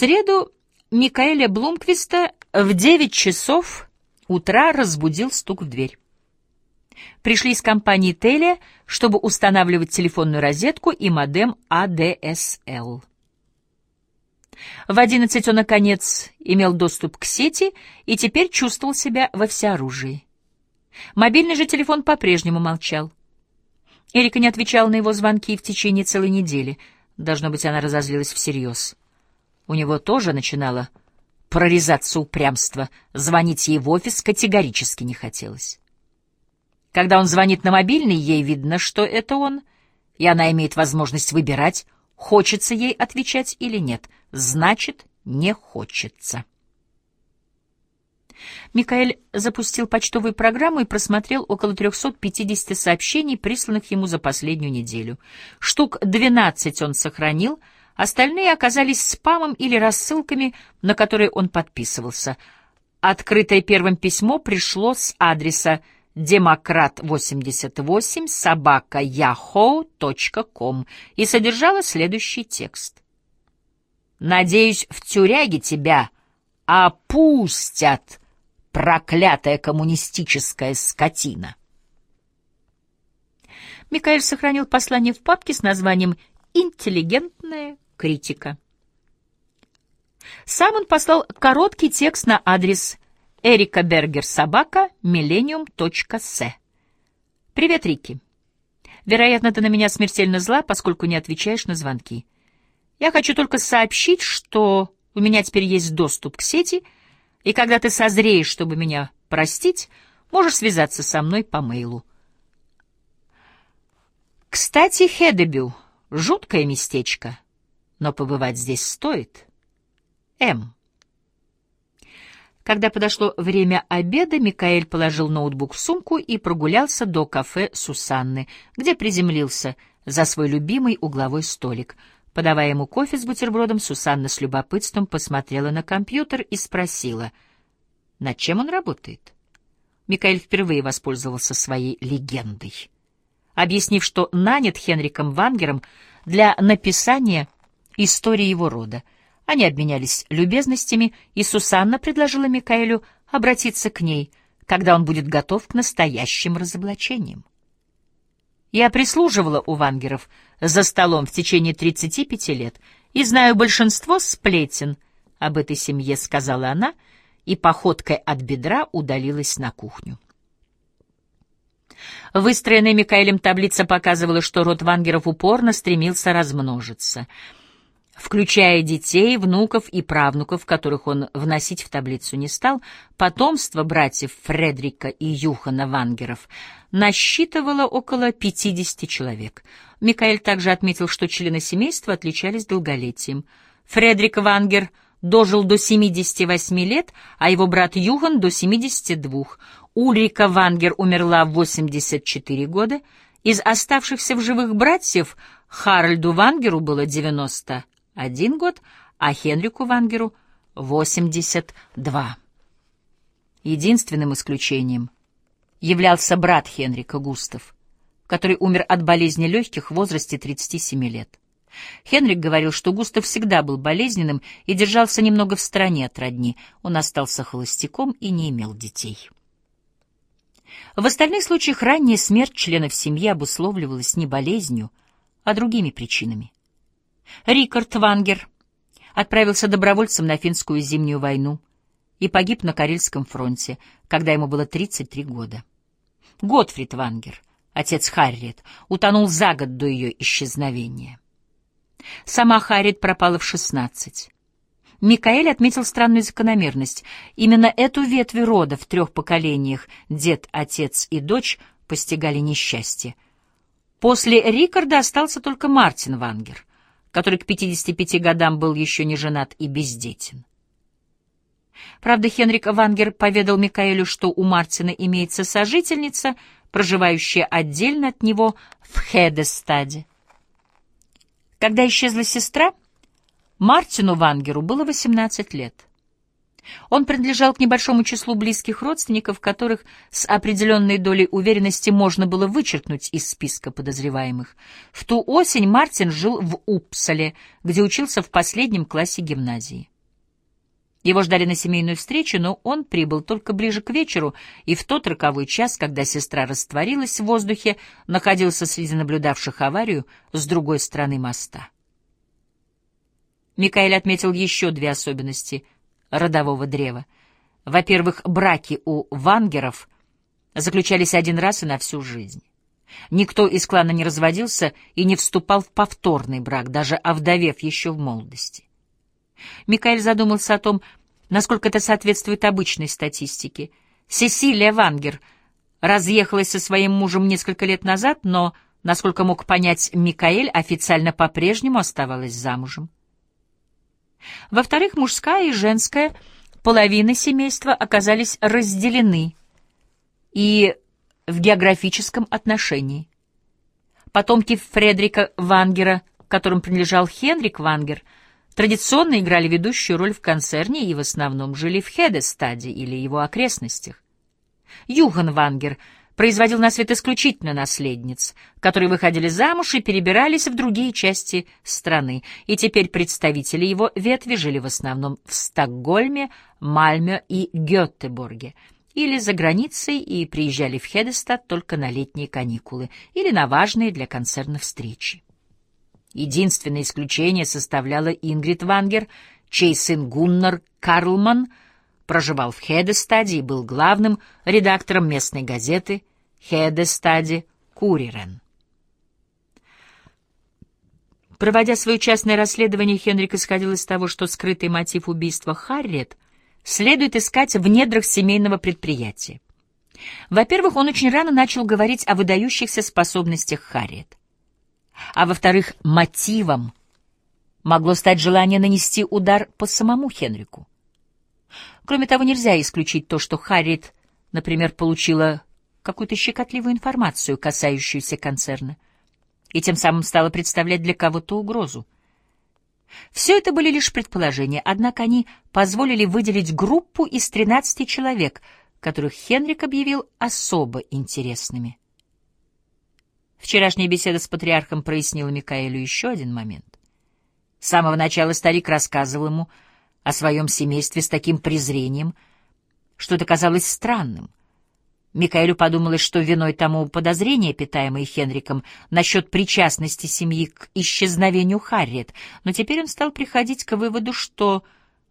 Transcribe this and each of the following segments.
среду Микаэля Блумквиста в девять часов утра разбудил стук в дверь. Пришли из компании Теlia, чтобы устанавливать телефонную розетку и модем ADSL. В одиннадцать он, наконец, имел доступ к сети и теперь чувствовал себя во всеоружии. Мобильный же телефон по-прежнему молчал. Эрика не отвечала на его звонки в течение целой недели. Должно быть, она разозлилась всерьез. У него тоже начинало прорезаться упрямство. Звонить ей в офис категорически не хотелось. Когда он звонит на мобильный, ей видно, что это он, и она имеет возможность выбирать, хочется ей отвечать или нет. Значит, не хочется. Микаэль запустил почтовую программу и просмотрел около 350 сообщений, присланных ему за последнюю неделю. Штук 12 он сохранил, остальные оказались спамом или рассылками, на которые он подписывался. Открытое первым письмо пришло с адреса демократ88 собака yahoo.com и содержало следующий текст. «Надеюсь, в тюряге тебя опустят, проклятая коммунистическая скотина». Микаэль сохранил послание в папке с названием «Интеллигентная критика». Сам он послал короткий текст на адрес Эрика Бергер собака millennium.с. Привет, Рики. Вероятно, ты на меня смертельно зла, поскольку не отвечаешь на звонки. Я хочу только сообщить, что у меня теперь есть доступ к сети, и когда ты созреешь, чтобы меня простить, можешь связаться со мной по мейлу. Кстати, Хедебю — жуткое местечко, но побывать здесь стоит. М. Когда подошло время обеда, Микаэль положил ноутбук в сумку и прогулялся до кафе Сусанны, где приземлился за свой любимый угловой столик. Подавая ему кофе с бутербродом, Сусанна с любопытством посмотрела на компьютер и спросила, над чем он работает. Микаэль впервые воспользовался своей легендой, объяснив, что нанят Хенриком Вангером для написания истории его рода — они обменялись любезностями, и Сусанна предложила Микаэлю обратиться к ней, когда он будет готов к настоящим разоблачениям. Я прислуживала у Вангеров за столом в течение 35 лет и знаю большинство сплетен об этой семье, сказала она, и походкой от бедра удалилась на кухню. Выстроенная Микаэлем таблица показывала, что род Вангеров упорно стремился размножиться — включая детей, внуков и правнуков, которых он вносить в таблицу не стал, потомство братьев Фредрика и Юхана Вангеров насчитывало около 50 человек. Микаэль также отметил, что члены семейства отличались долголетием. Фредрик Вангер дожил до 78 лет, а его брат Юхан до 72. Ульрика Вангер умерла в 84 года. Из оставшихся в живых братьев Харальду Вангеру было 90 один год, а Хенрику Вангеру — 82. Единственным исключением являлся брат Хенрика Густав, который умер от болезни легких в возрасте 37 лет. Хенрик говорил, что Густав всегда был болезненным и держался немного в стороне от родни. Он остался холостяком и не имел детей. В остальных случаях ранняя смерть членов семьи обусловливалась не болезнью, а другими причинами. Рикард Вангер отправился добровольцем на финскую зимнюю войну и погиб на Карельском фронте, когда ему было 33 года. Готфрид Вангер, отец Харриет, утонул за год до ее исчезновения. Сама Харриет пропала в 16. Микаэль отметил странную закономерность. Именно эту ветвь рода в трех поколениях дед, отец и дочь постигали несчастье. После Рикарда остался только Мартин Вангер который к 55 годам был еще не женат и бездетен. Правда, Хенрик Вангер поведал Микаэлю, что у Мартина имеется сожительница, проживающая отдельно от него в Хедестаде. Когда исчезла сестра, Мартину Вангеру было 18 лет. Он принадлежал к небольшому числу близких родственников, которых с определенной долей уверенности можно было вычеркнуть из списка подозреваемых. В ту осень Мартин жил в Упсале, где учился в последнем классе гимназии. Его ждали на семейную встречу, но он прибыл только ближе к вечеру, и в тот роковой час, когда сестра растворилась в воздухе, находился среди наблюдавших аварию с другой стороны моста. Микаэль отметил еще две особенности родового древа. Во-первых, браки у вангеров заключались один раз и на всю жизнь. Никто из клана не разводился и не вступал в повторный брак, даже овдовев еще в молодости. Микаэль задумался о том, насколько это соответствует обычной статистике. Сесилия Вангер разъехалась со своим мужем несколько лет назад, но, насколько мог понять Микаэль, официально по-прежнему оставалась замужем. Во-вторых, мужская и женская половины семейства оказались разделены и в географическом отношении. Потомки Фредрика Вангера, которым принадлежал Хенрик Вангер, традиционно играли ведущую роль в концерне и в основном жили в Хедестаде или его окрестностях. Юхан Вангер — производил на свет исключительно наследниц, которые выходили замуж и перебирались в другие части страны, и теперь представители его ветви жили в основном в Стокгольме, Мальме и Гетеборге, или за границей и приезжали в Хедестад только на летние каникулы или на важные для концерна встречи. Единственное исключение составляла Ингрид Вангер, чей сын Гуннар Карлман проживал в Хедестаде и был главным редактором местной газеты Хедестаде Курирен. Проводя свое частное расследование, Хенрик исходил из того, что скрытый мотив убийства Харриет следует искать в недрах семейного предприятия. Во-первых, он очень рано начал говорить о выдающихся способностях Харриет. А во-вторых, мотивом могло стать желание нанести удар по самому Хенрику. Кроме того, нельзя исключить то, что Харриет, например, получила какую-то щекотливую информацию, касающуюся концерна, и тем самым стала представлять для кого-то угрозу. Все это были лишь предположения, однако они позволили выделить группу из 13 человек, которых Хенрик объявил особо интересными. Вчерашняя беседа с патриархом прояснила Микаэлю еще один момент. С самого начала старик рассказывал ему о своем семействе с таким презрением, что это казалось странным — Микаэлю подумалось, что виной тому подозрения, питаемые Хенриком, насчет причастности семьи к исчезновению Харриет, но теперь он стал приходить к выводу, что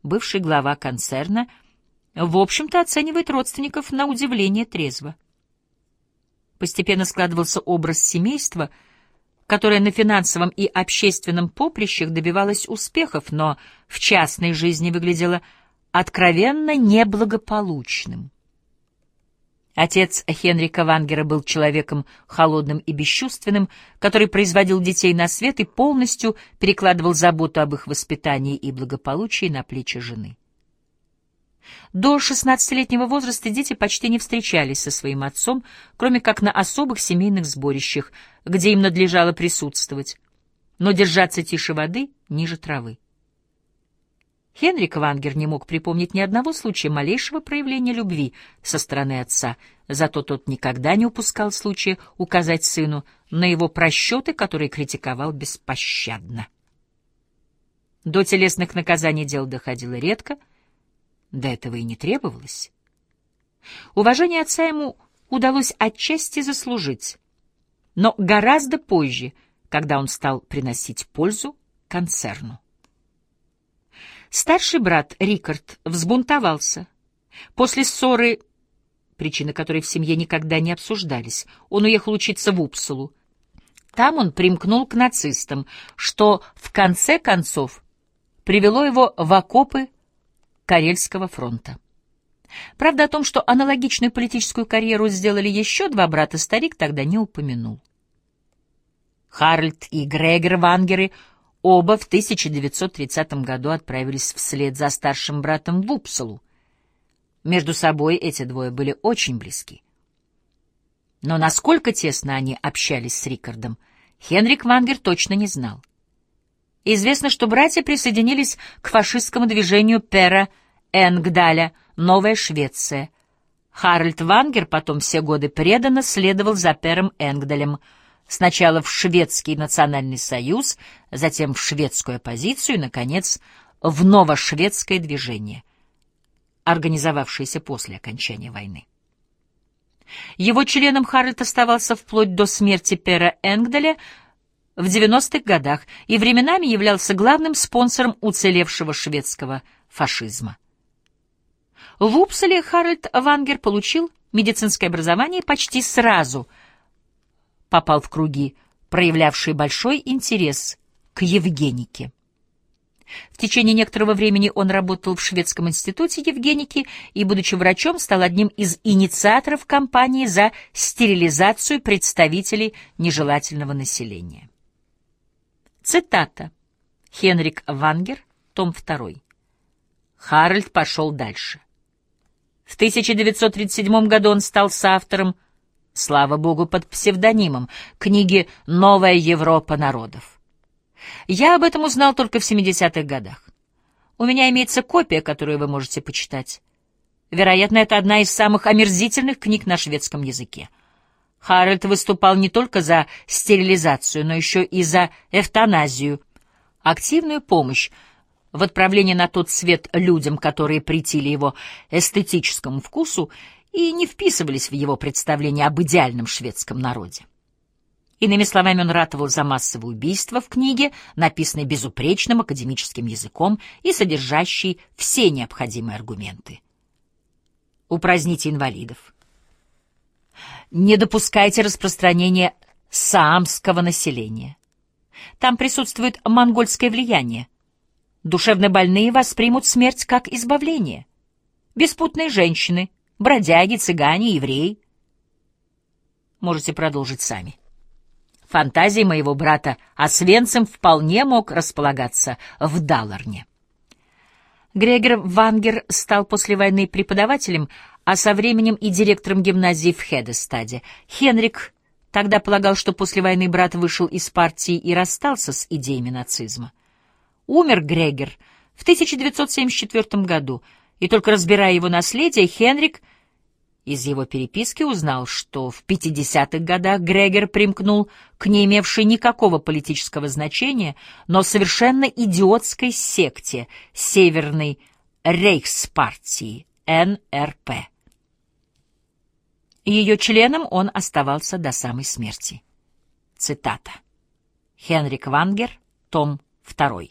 бывший глава концерна в общем-то оценивает родственников на удивление трезво. Постепенно складывался образ семейства, которое на финансовом и общественном поприщах добивалось успехов, но в частной жизни выглядело откровенно неблагополучным. Отец Хенрика Вангера был человеком холодным и бесчувственным, который производил детей на свет и полностью перекладывал заботу об их воспитании и благополучии на плечи жены. До 16-летнего возраста дети почти не встречались со своим отцом, кроме как на особых семейных сборищах, где им надлежало присутствовать, но держаться тише воды, ниже травы. Хенрик Вангер не мог припомнить ни одного случая малейшего проявления любви со стороны отца, зато тот никогда не упускал случая указать сыну на его просчеты, которые критиковал беспощадно. До телесных наказаний дело доходило редко, до этого и не требовалось. Уважение отца ему удалось отчасти заслужить, но гораздо позже, когда он стал приносить пользу концерну. Старший брат Рикард взбунтовался. После ссоры, причины которой в семье никогда не обсуждались, он уехал учиться в Упсалу. Там он примкнул к нацистам, что в конце концов привело его в окопы Карельского фронта. Правда, о том, что аналогичную политическую карьеру сделали еще два брата, старик тогда не упомянул. Харальд и Грегор Вангеры Оба в 1930 году отправились вслед за старшим братом в Упсалу. Между собой эти двое были очень близки. Но насколько тесно они общались с Рикардом, Хенрик Вангер точно не знал. Известно, что братья присоединились к фашистскому движению Пера Энгдаля «Новая Швеция». Харальд Вангер потом все годы преданно следовал за Пером Энгдалем — Сначала в Шведский национальный союз, затем в шведскую оппозицию и, наконец, в новошведское движение. организовавшиеся после окончания войны. Его членом Харальд оставался вплоть до смерти Пера Энгделя в 90-х годах и временами являлся главным спонсором уцелевшего шведского фашизма. В Упсале Харальд Вангер получил медицинское образование почти сразу попал в круги, проявлявшие большой интерес к Евгенике. В течение некоторого времени он работал в Шведском институте Евгеники и, будучи врачом, стал одним из инициаторов кампании за стерилизацию представителей нежелательного населения. Цитата. Хенрик Вангер, том 2. Харальд пошел дальше. В 1937 году он стал соавтором, слава богу, под псевдонимом, книги «Новая Европа народов». Я об этом узнал только в 70-х годах. У меня имеется копия, которую вы можете почитать. Вероятно, это одна из самых омерзительных книг на шведском языке. Харальд выступал не только за стерилизацию, но еще и за эвтаназию, активную помощь в отправлении на тот свет людям, которые претили его эстетическому вкусу и не вписывались в его представление об идеальном шведском народе. Иными словами, он ратовал за массовое убийство в книге, написанной безупречным академическим языком и содержащей все необходимые аргументы. Упраздните инвалидов, не допускайте распространения саамского населения. Там присутствует монгольское влияние. Душевнобольные воспримут смерть как избавление. Беспутные женщины, бродяги, цыгане, евреи. Можете продолжить сами. Фантазии моего брата Освенцим вполне мог располагаться в Далларне. Грегор Вангер стал после войны преподавателем а со временем и директором гимназии в Хедестаде. Хенрик тогда полагал, что после войны брат вышел из партии и расстался с идеями нацизма. Умер Грегер в 1974 году, и только разбирая его наследие, Хенрик из его переписки узнал, что в 50-х годах Грегер примкнул к не имевшей никакого политического значения, но совершенно идиотской секте Северной Рейхспартии, НРП. Ее членом он оставался до самой смерти. Цитата. Хенрик Вангер, том 2.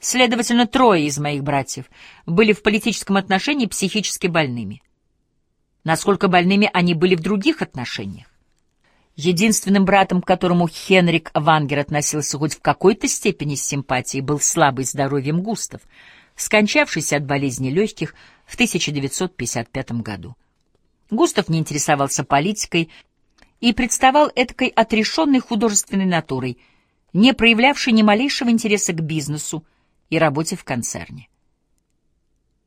Следовательно, трое из моих братьев были в политическом отношении психически больными. Насколько больными они были в других отношениях? Единственным братом, к которому Хенрик Вангер относился хоть в какой-то степени с симпатией, был слабый здоровьем Густав, скончавшийся от болезни легких в 1955 году. Густав не интересовался политикой и представал эткой отрешенной художественной натурой, не проявлявшей ни малейшего интереса к бизнесу и работе в концерне.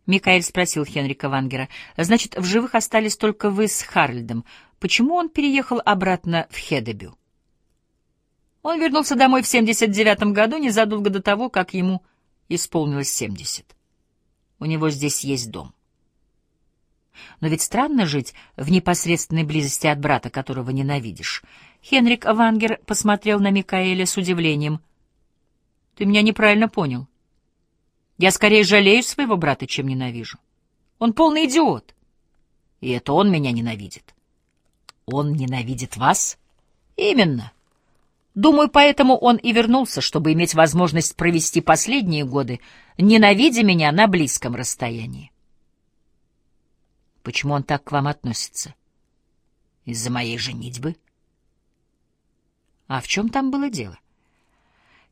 Микаэль спросил Хенрика Вангера, «Значит, в живых остались только вы с Харльдом. Почему он переехал обратно в Хедебю?» Он вернулся домой в 79 году, незадолго до того, как ему исполнилось 70. У него здесь есть дом. Но ведь странно жить в непосредственной близости от брата, которого ненавидишь. Хенрик Вангер посмотрел на Микаэля с удивлением. «Ты меня неправильно понял. Я скорее жалею своего брата, чем ненавижу. Он полный идиот. И это он меня ненавидит. Он ненавидит вас? Именно. Думаю, поэтому он и вернулся, чтобы иметь возможность провести последние годы, ненавидя меня на близком расстоянии. Почему он так к вам относится? Из-за моей женитьбы? А в чем там было дело?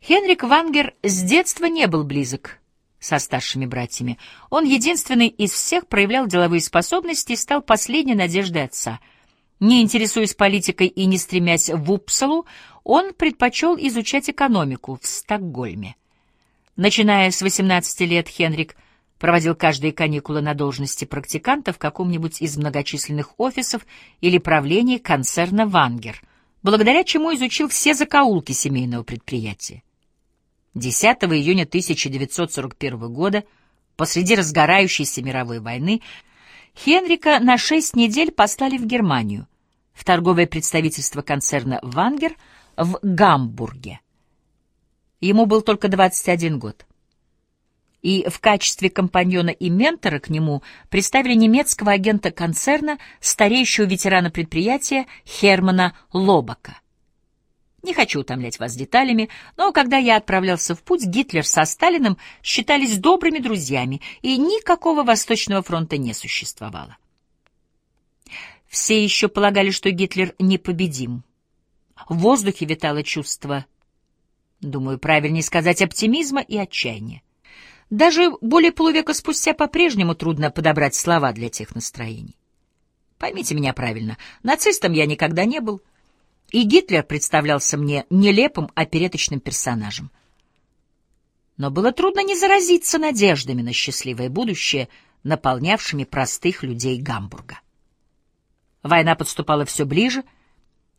Хенрик Вангер с детства не был близок со старшими братьями. Он единственный из всех проявлял деловые способности и стал последней надеждой отца. Не интересуясь политикой и не стремясь в Упсалу, он предпочел изучать экономику в Стокгольме. Начиная с 18 лет Хенрик – проводил каждые каникулы на должности практиканта в каком-нибудь из многочисленных офисов или правлений концерна «Вангер», благодаря чему изучил все закоулки семейного предприятия. 10 июня 1941 года, посреди разгорающейся мировой войны, Хенрика на шесть недель послали в Германию, в торговое представительство концерна «Вангер» в Гамбурге. Ему был только 21 год и в качестве компаньона и ментора к нему представили немецкого агента концерна, стареющего ветерана предприятия Хермана Лобака. Не хочу утомлять вас деталями, но когда я отправлялся в путь, Гитлер со Сталиным считались добрыми друзьями, и никакого Восточного фронта не существовало. Все еще полагали, что Гитлер непобедим. В воздухе витало чувство, думаю, правильнее сказать, оптимизма и отчаяния. Даже более полувека спустя по-прежнему трудно подобрать слова для тех настроений. Поймите меня правильно, нацистом я никогда не был, и Гитлер представлялся мне нелепым опереточным персонажем. Но было трудно не заразиться надеждами на счастливое будущее, наполнявшими простых людей Гамбурга. Война подступала все ближе,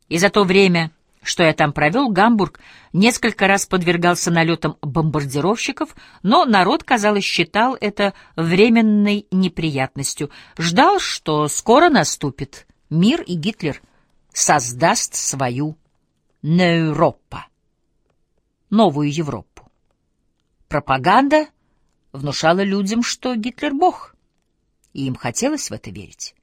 и за то время, что я там провел, Гамбург несколько раз подвергался налетам бомбардировщиков, но народ, казалось, считал это временной неприятностью, ждал, что скоро наступит мир, и Гитлер создаст свою Неуропа, новую Европу. Пропаганда внушала людям, что Гитлер — бог, и им хотелось в это верить.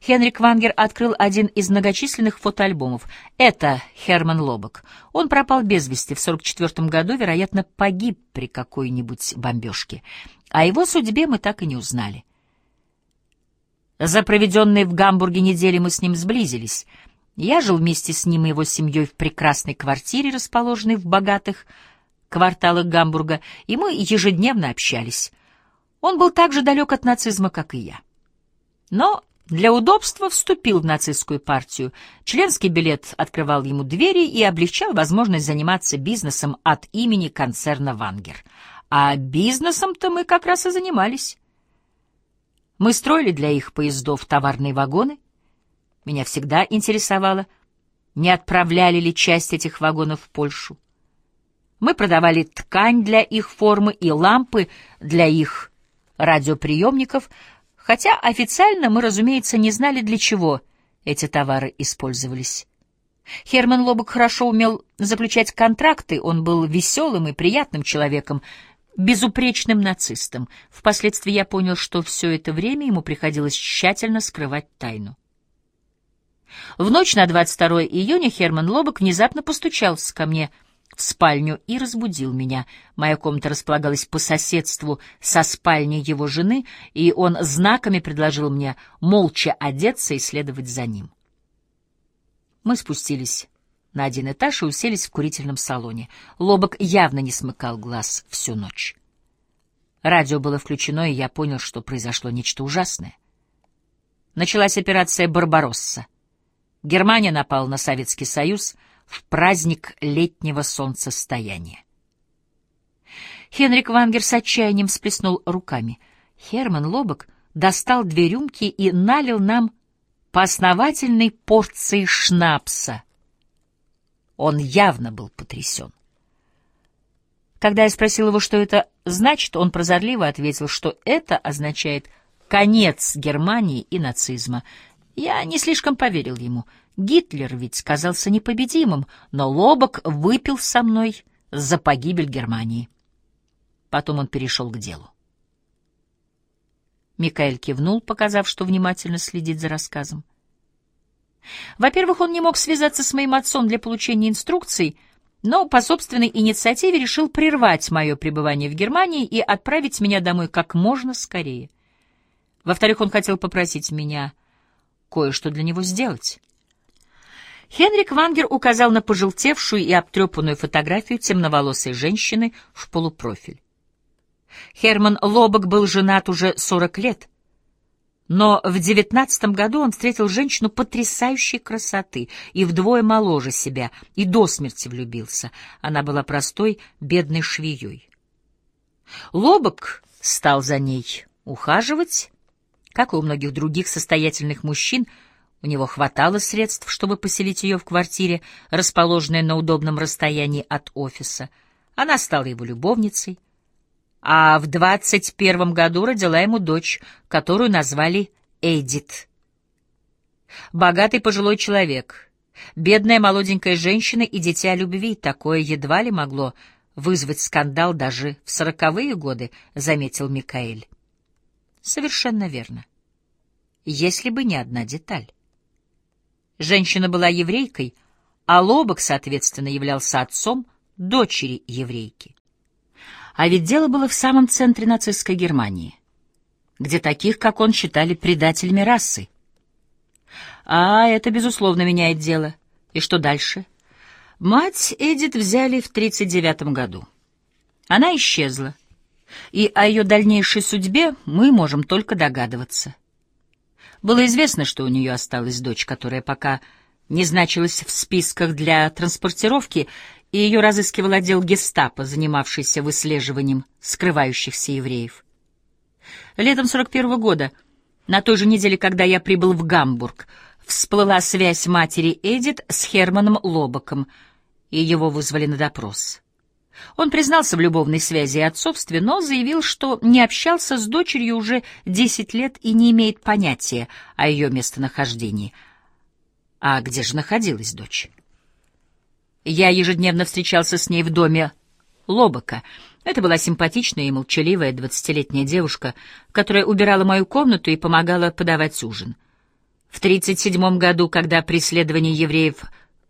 Хенрик Вангер открыл один из многочисленных фотоальбомов. Это Херман Лобок. Он пропал без вести в 44 году, вероятно, погиб при какой-нибудь бомбежке. О его судьбе мы так и не узнали. За проведенные в Гамбурге недели мы с ним сблизились. Я жил вместе с ним и его семьей в прекрасной квартире, расположенной в богатых кварталах Гамбурга, и мы ежедневно общались. Он был так же далек от нацизма, как и я. Но для удобства вступил в нацистскую партию. Членский билет открывал ему двери и облегчал возможность заниматься бизнесом от имени концерна «Вангер». А бизнесом-то мы как раз и занимались. Мы строили для их поездов товарные вагоны. Меня всегда интересовало, не отправляли ли часть этих вагонов в Польшу. Мы продавали ткань для их формы и лампы для их радиоприемников — хотя официально мы, разумеется, не знали, для чего эти товары использовались. Херман Лобок хорошо умел заключать контракты, он был веселым и приятным человеком, безупречным нацистом. Впоследствии я понял, что все это время ему приходилось тщательно скрывать тайну. В ночь на 22 июня Херман Лобок внезапно постучался ко мне — в спальню и разбудил меня. Моя комната располагалась по соседству со спальней его жены, и он знаками предложил мне молча одеться и следовать за ним. Мы спустились на один этаж и уселись в курительном салоне. Лобок явно не смыкал глаз всю ночь. Радио было включено, и я понял, что произошло нечто ужасное. Началась операция «Барбаросса». Германия напала на Советский Союз — в праздник летнего солнцестояния. Хенрик Вангер с отчаянием всплеснул руками. Херман Лобок достал две рюмки и налил нам по основательной порции шнапса. Он явно был потрясен. Когда я спросил его, что это значит, он прозорливо ответил, что это означает конец Германии и нацизма. Я не слишком поверил ему — Гитлер ведь казался непобедимым, но Лобок выпил со мной за погибель Германии. Потом он перешел к делу. Микаэль кивнул, показав, что внимательно следит за рассказом. Во-первых, он не мог связаться с моим отцом для получения инструкций, но по собственной инициативе решил прервать мое пребывание в Германии и отправить меня домой как можно скорее. Во-вторых, он хотел попросить меня кое-что для него сделать. Хенрик Вангер указал на пожелтевшую и обтрепанную фотографию темноволосой женщины в полупрофиль. Херман Лобок был женат уже 40 лет, но в девятнадцатом году он встретил женщину потрясающей красоты и вдвое моложе себя, и до смерти влюбился. Она была простой, бедной швеей. Лобок стал за ней ухаживать, как и у многих других состоятельных мужчин — у него хватало средств, чтобы поселить ее в квартире, расположенной на удобном расстоянии от офиса. Она стала его любовницей, а в двадцать первом году родила ему дочь, которую назвали Эдит. Богатый пожилой человек, бедная молоденькая женщина и дитя любви, такое едва ли могло вызвать скандал даже в сороковые годы, заметил Микаэль. Совершенно верно. Если бы не одна деталь. Женщина была еврейкой, а Лобок, соответственно, являлся отцом дочери еврейки. А ведь дело было в самом центре нацистской Германии, где таких, как он, считали предателями расы. А это, безусловно, меняет дело. И что дальше? Мать Эдит взяли в 39 году. Она исчезла, и о ее дальнейшей судьбе мы можем только догадываться. Было известно, что у нее осталась дочь, которая пока не значилась в списках для транспортировки, и ее разыскивал отдел гестапо, занимавшийся выслеживанием скрывающихся евреев. Летом 41 -го года, на той же неделе, когда я прибыл в Гамбург, всплыла связь матери Эдит с Херманом Лобоком, и его вызвали на допрос. Он признался в любовной связи и отцовстве, но заявил, что не общался с дочерью уже 10 лет и не имеет понятия о ее местонахождении. А где же находилась дочь? Я ежедневно встречался с ней в доме Лобока. Это была симпатичная и молчаливая двадцатилетняя девушка, которая убирала мою комнату и помогала подавать ужин. В 1937 году, когда преследования евреев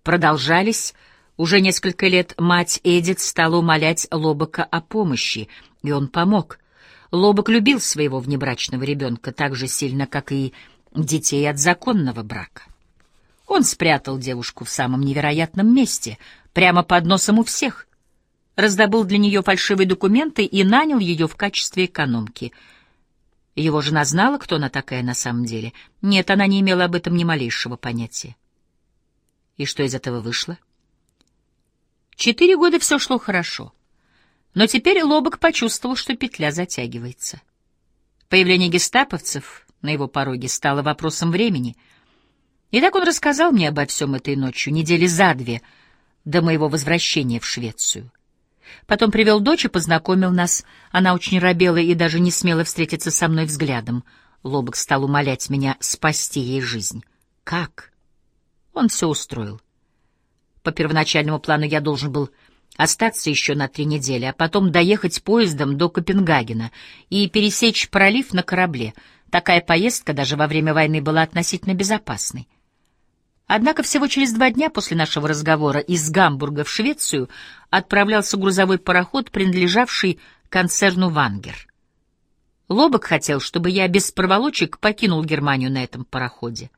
продолжались, уже несколько лет мать Эдит стала умолять Лобока о помощи, и он помог. Лобок любил своего внебрачного ребенка так же сильно, как и детей от законного брака. Он спрятал девушку в самом невероятном месте, прямо под носом у всех, раздобыл для нее фальшивые документы и нанял ее в качестве экономки. Его жена знала, кто она такая на самом деле. Нет, она не имела об этом ни малейшего понятия. И что из этого вышло? Четыре года все шло хорошо. Но теперь Лобок почувствовал, что петля затягивается. Появление гестаповцев на его пороге стало вопросом времени. И так он рассказал мне обо всем этой ночью, недели за две, до моего возвращения в Швецию. Потом привел дочь и познакомил нас. Она очень робела и даже не смела встретиться со мной взглядом. Лобок стал умолять меня спасти ей жизнь. Как? Он все устроил. По первоначальному плану я должен был остаться еще на три недели, а потом доехать поездом до Копенгагена и пересечь пролив на корабле. Такая поездка даже во время войны была относительно безопасной. Однако всего через два дня после нашего разговора из Гамбурга в Швецию отправлялся грузовой пароход, принадлежавший концерну «Вангер». Лобок хотел, чтобы я без проволочек покинул Германию на этом пароходе.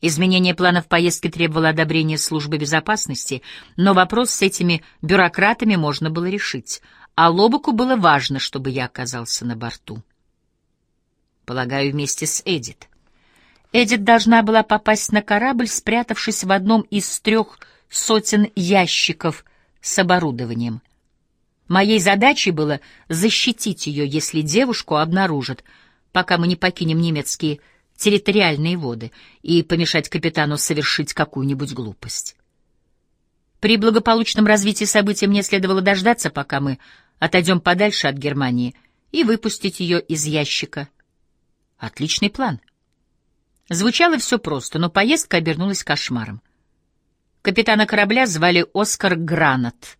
Изменение планов поездки требовало одобрения службы безопасности, но вопрос с этими бюрократами можно было решить, а Лобоку было важно, чтобы я оказался на борту. Полагаю, вместе с Эдит. Эдит должна была попасть на корабль, спрятавшись в одном из трех сотен ящиков с оборудованием. Моей задачей было защитить ее, если девушку обнаружат, пока мы не покинем немецкие территориальные воды и помешать капитану совершить какую-нибудь глупость. При благополучном развитии событий мне следовало дождаться, пока мы отойдем подальше от Германии, и выпустить ее из ящика. Отличный план. Звучало все просто, но поездка обернулась кошмаром. Капитана корабля звали Оскар Гранат,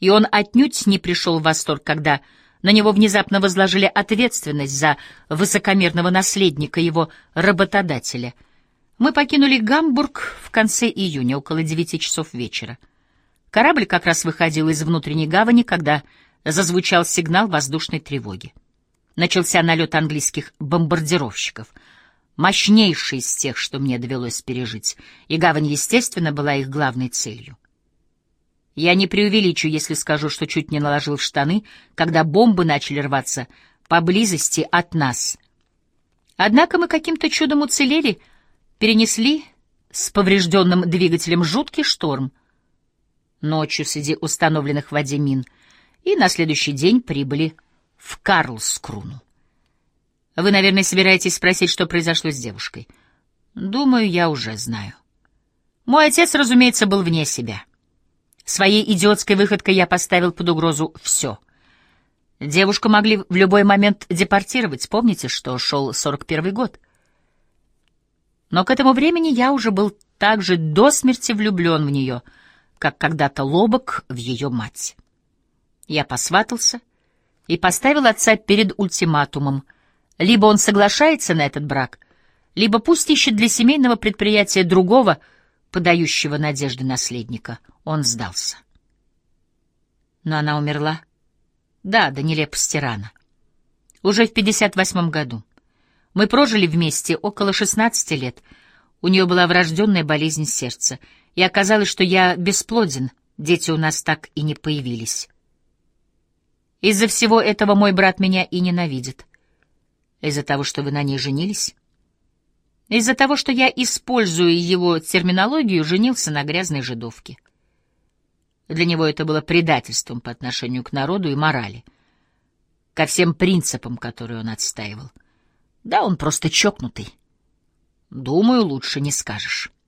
и он отнюдь не пришел в восторг, когда на него внезапно возложили ответственность за высокомерного наследника его работодателя. Мы покинули Гамбург в конце июня, около девяти часов вечера. Корабль как раз выходил из внутренней гавани, когда зазвучал сигнал воздушной тревоги. Начался налет английских бомбардировщиков, мощнейший из тех, что мне довелось пережить, и гавань, естественно, была их главной целью. Я не преувеличу, если скажу, что чуть не наложил в штаны, когда бомбы начали рваться поблизости от нас. Однако мы каким-то чудом уцелели, перенесли с поврежденным двигателем жуткий шторм. Ночью среди установленных в воде мин, и на следующий день прибыли в Карлскруну. Вы, наверное, собираетесь спросить, что произошло с девушкой. Думаю, я уже знаю. Мой отец, разумеется, был вне себя. Своей идиотской выходкой я поставил под угрозу все. Девушку могли в любой момент депортировать. Помните, что шел 41 год? Но к этому времени я уже был так же до смерти влюблен в нее, как когда-то Лобок в ее мать. Я посватался и поставил отца перед ультиматумом. Либо он соглашается на этот брак, либо пусть ищет для семейного предприятия другого, подающего надежды наследника. Он сдался. Но она умерла. Да, до нелепости рано. Уже в 58 году. Мы прожили вместе около 16 лет. У нее была врожденная болезнь сердца, и оказалось, что я бесплоден, дети у нас так и не появились. Из-за всего этого мой брат меня и ненавидит. Из-за того, что вы на ней женились? Из-за того, что я, используя его терминологию, женился на грязной жидовке. Для него это было предательством по отношению к народу и морали, ко всем принципам, которые он отстаивал. Да, он просто чокнутый. Думаю, лучше не скажешь.